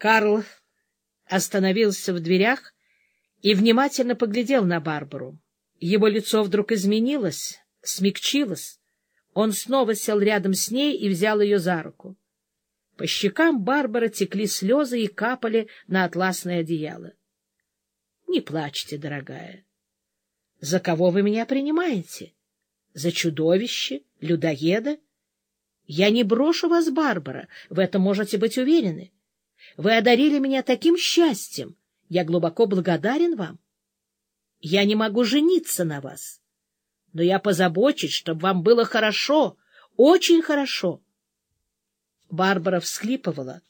Карл остановился в дверях и внимательно поглядел на Барбару. Его лицо вдруг изменилось, смягчилось. Он снова сел рядом с ней и взял ее за руку. По щекам Барбара текли слезы и капали на атласное одеяло. — Не плачьте, дорогая. За кого вы меня принимаете? За чудовище? Людоеда? Я не брошу вас, Барбара, в этом можете быть уверены. Вы одарили меня таким счастьем. Я глубоко благодарен вам. Я не могу жениться на вас, но я позабочусь, чтобы вам было хорошо, очень хорошо. Барбара всхлипывала,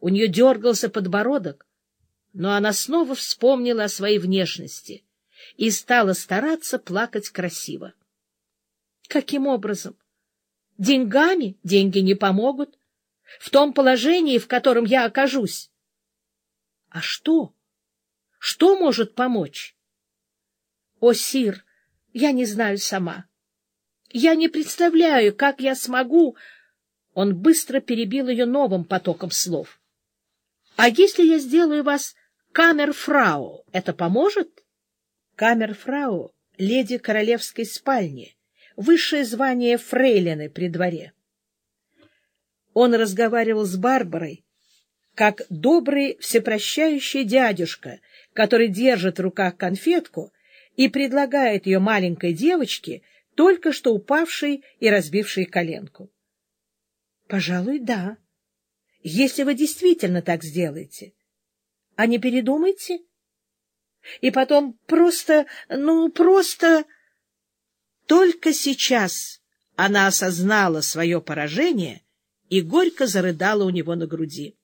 у нее дергался подбородок, но она снова вспомнила о своей внешности и стала стараться плакать красиво. Каким образом? Деньгами деньги не помогут. В том положении, в котором я окажусь. А что? Что может помочь? О, Сир, я не знаю сама. Я не представляю, как я смогу... Он быстро перебил ее новым потоком слов. — А если я сделаю вас камерфрау, это поможет? Камерфрау — леди королевской спальни, высшее звание фрейлины при дворе. Он разговаривал с Барбарой, как добрый всепрощающий дядюшка, который держит в руках конфетку и предлагает ее маленькой девочке, только что упавшей и разбившей коленку. — Пожалуй, да. Если вы действительно так сделаете. А не передумайте? И потом просто, ну, просто... Только сейчас она осознала свое поражение и горько зарыдала у него на груди.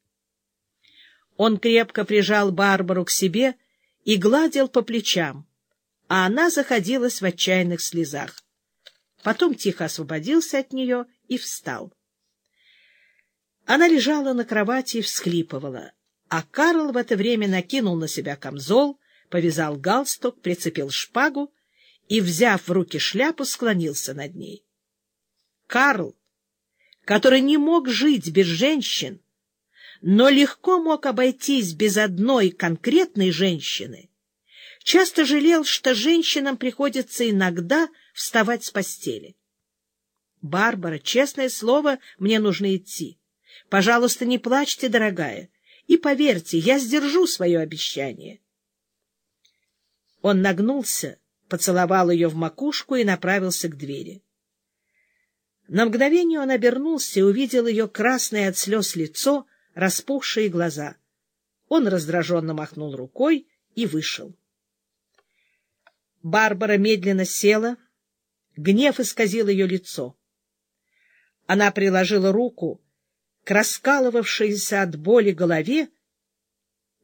Он крепко прижал Барбару к себе и гладил по плечам, а она заходилась в отчаянных слезах. Потом тихо освободился от нее и встал. Она лежала на кровати и всхлипывала, а Карл в это время накинул на себя камзол, повязал галстук, прицепил шпагу и, взяв в руки шляпу, склонился над ней. Карл, который не мог жить без женщин, но легко мог обойтись без одной конкретной женщины, часто жалел, что женщинам приходится иногда вставать с постели. «Барбара, честное слово, мне нужно идти. Пожалуйста, не плачьте, дорогая, и поверьте, я сдержу свое обещание». Он нагнулся, поцеловал ее в макушку и направился к двери. На мгновение он обернулся и увидел ее красное от слез лицо, распухшие глаза. Он раздраженно махнул рукой и вышел. Барбара медленно села, гнев исказил ее лицо. Она приложила руку к раскалывавшейся от боли голове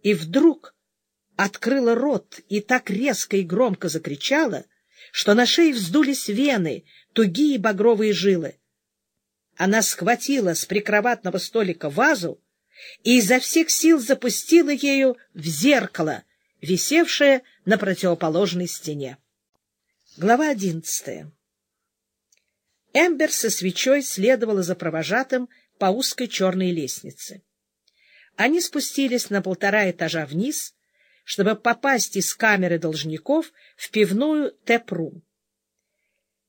и вдруг открыла рот и так резко и громко закричала, что на шее вздулись вены, тугие багровые жилы. Она схватила с прикроватного столика вазу и изо всех сил запустила ею в зеркало, висевшее на противоположной стене. Глава одиннадцатая Эмбер со свечой следовала за провожатым по узкой черной лестнице. Они спустились на полтора этажа вниз, чтобы попасть из камеры должников в пивную Тепру.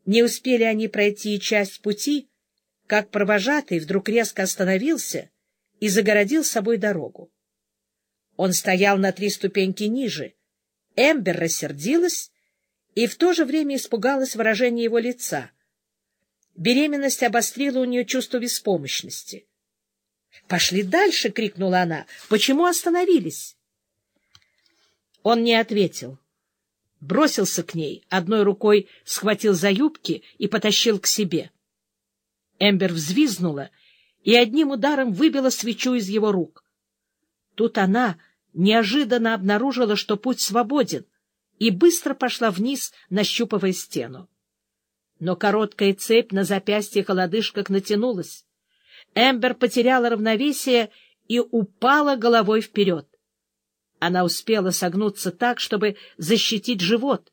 Не успели они пройти часть пути, как провожатый вдруг резко остановился и загородил собой дорогу. Он стоял на три ступеньки ниже. Эмбер рассердилась и в то же время испугалась выражения его лица. Беременность обострила у нее чувство беспомощности. — Пошли дальше! — крикнула она. — Почему остановились? Он не ответил. Бросился к ней, одной рукой схватил за юбки и потащил к себе. Эмбер взвизгнула и одним ударом выбила свечу из его рук. Тут она неожиданно обнаружила, что путь свободен, и быстро пошла вниз, нащупывая стену. Но короткая цепь на запястьях и лодыжках натянулась. Эмбер потеряла равновесие и упала головой вперед. Она успела согнуться так, чтобы защитить живот,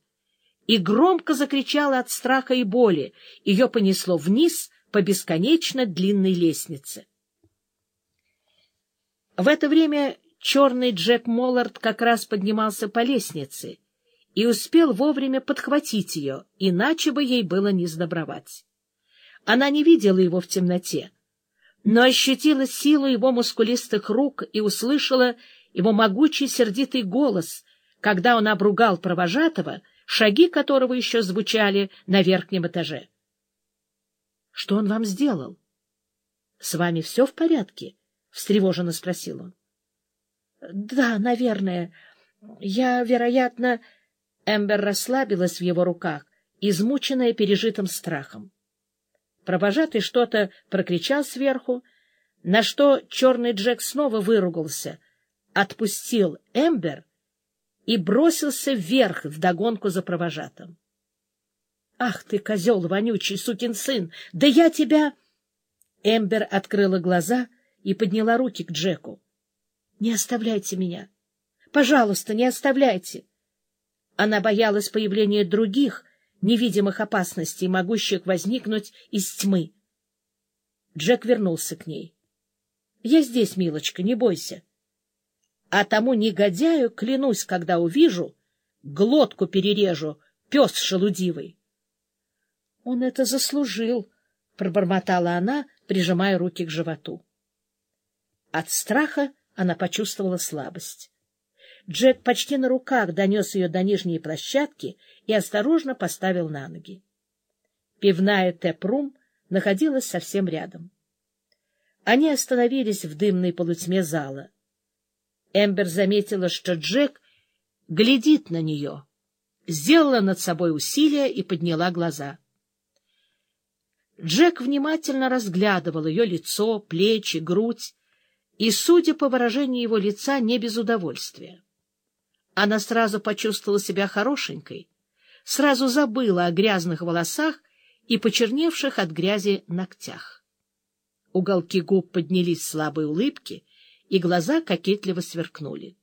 и громко закричала от страха и боли. Ее понесло вниз по бесконечно длинной лестнице. В это время черный Джек Моллард как раз поднимался по лестнице и успел вовремя подхватить ее, иначе бы ей было не сдобровать. Она не видела его в темноте, но ощутила силу его мускулистых рук и услышала его могучий сердитый голос, когда он обругал провожатого, шаги которого еще звучали на верхнем этаже. — Что он вам сделал? — С вами все в порядке? — встревоженно спросил он. — Да, наверное. Я, вероятно... Эмбер расслабилась в его руках, измученная пережитым страхом. Провожатый что-то прокричал сверху, на что черный Джек снова выругался, отпустил Эмбер и бросился вверх вдогонку за провожатым. — Ах ты, козел вонючий, сукин сын! Да я тебя... Эмбер открыла глаза и подняла руки к Джеку. — Не оставляйте меня! Пожалуйста, не оставляйте! Она боялась появления других, невидимых опасностей, могущих возникнуть из тьмы. Джек вернулся к ней. — Я здесь, милочка, не бойся. А тому негодяю, клянусь, когда увижу, глотку перережу, пес шелудивый. — Он это заслужил, — пробормотала она, прижимая руки к животу. От страха она почувствовала слабость. Джек почти на руках донес ее до нижней площадки и осторожно поставил на ноги. Пивная Тепрум находилась совсем рядом. Они остановились в дымной полутьме зала. Эмбер заметила, что Джек глядит на нее, сделала над собой усилие и подняла глаза. Джек внимательно разглядывал ее лицо, плечи, грудь, и, судя по выражению его лица, не без удовольствия. Она сразу почувствовала себя хорошенькой, сразу забыла о грязных волосах и почерневших от грязи ногтях. Уголки губ поднялись в слабой улыбки, и глаза кокетливо сверкнули.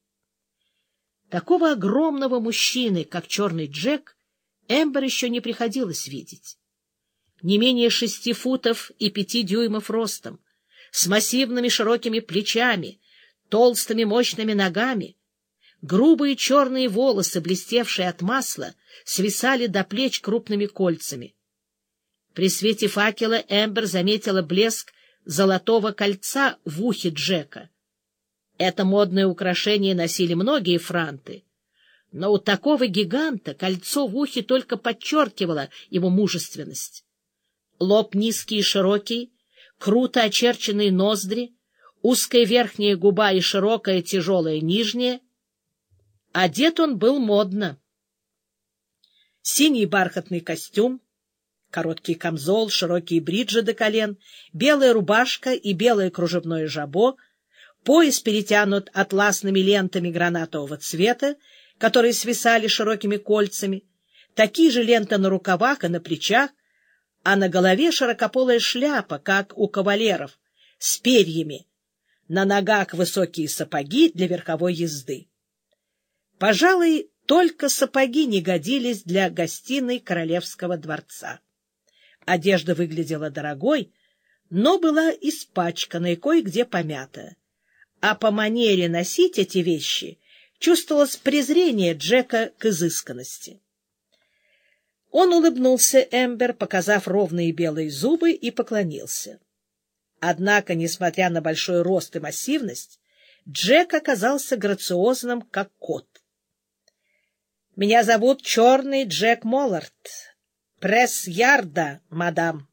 Такого огромного мужчины, как черный Джек, Эмбер еще не приходилось видеть. Не менее шести футов и пяти дюймов ростом, с массивными широкими плечами, толстыми мощными ногами — Грубые черные волосы, блестевшие от масла, свисали до плеч крупными кольцами. При свете факела Эмбер заметила блеск золотого кольца в ухе Джека. Это модное украшение носили многие франты, но у такого гиганта кольцо в ухе только подчеркивало его мужественность. Лоб низкий и широкий, круто очерченные ноздри, узкая верхняя губа и широкая тяжелая нижняя — Одет он был модно. Синий бархатный костюм, короткий камзол, широкие бриджи до колен, белая рубашка и белое кружевное жабо, пояс перетянут атласными лентами гранатового цвета, которые свисали широкими кольцами, такие же ленты на рукавах и на плечах, а на голове широкополая шляпа, как у кавалеров, с перьями, на ногах высокие сапоги для верховой езды. Пожалуй, только сапоги не годились для гостиной королевского дворца. Одежда выглядела дорогой, но была испачкана и кое-где помята. А по манере носить эти вещи чувствовалось презрение Джека к изысканности. Он улыбнулся Эмбер, показав ровные белые зубы, и поклонился. Однако, несмотря на большой рост и массивность, Джек оказался грациозным, как кот. Меня зовут Черный Джек Моллард. Пресс-ярда, мадам.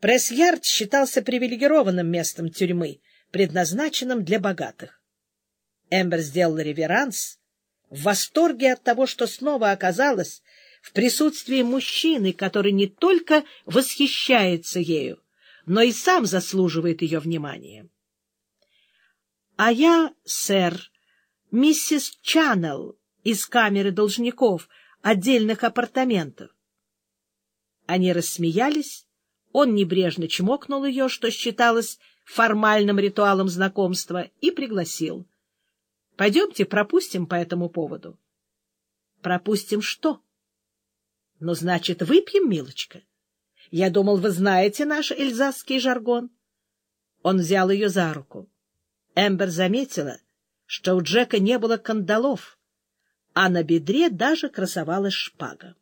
Пресс-ярд считался привилегированным местом тюрьмы, предназначенным для богатых. Эмбер сделал реверанс в восторге от того, что снова оказалась в присутствии мужчины, который не только восхищается ею, но и сам заслуживает ее внимания. — А я, сэр, миссис Чаннелл, из камеры должников, отдельных апартаментов. Они рассмеялись, он небрежно чмокнул ее, что считалось формальным ритуалом знакомства, и пригласил. — Пойдемте пропустим по этому поводу. — Пропустим что? — Ну, значит, выпьем, милочка. Я думал, вы знаете наш эльзасский жаргон. Он взял ее за руку. Эмбер заметила, что у Джека не было кандалов, а на бедре даже красовалась шпага.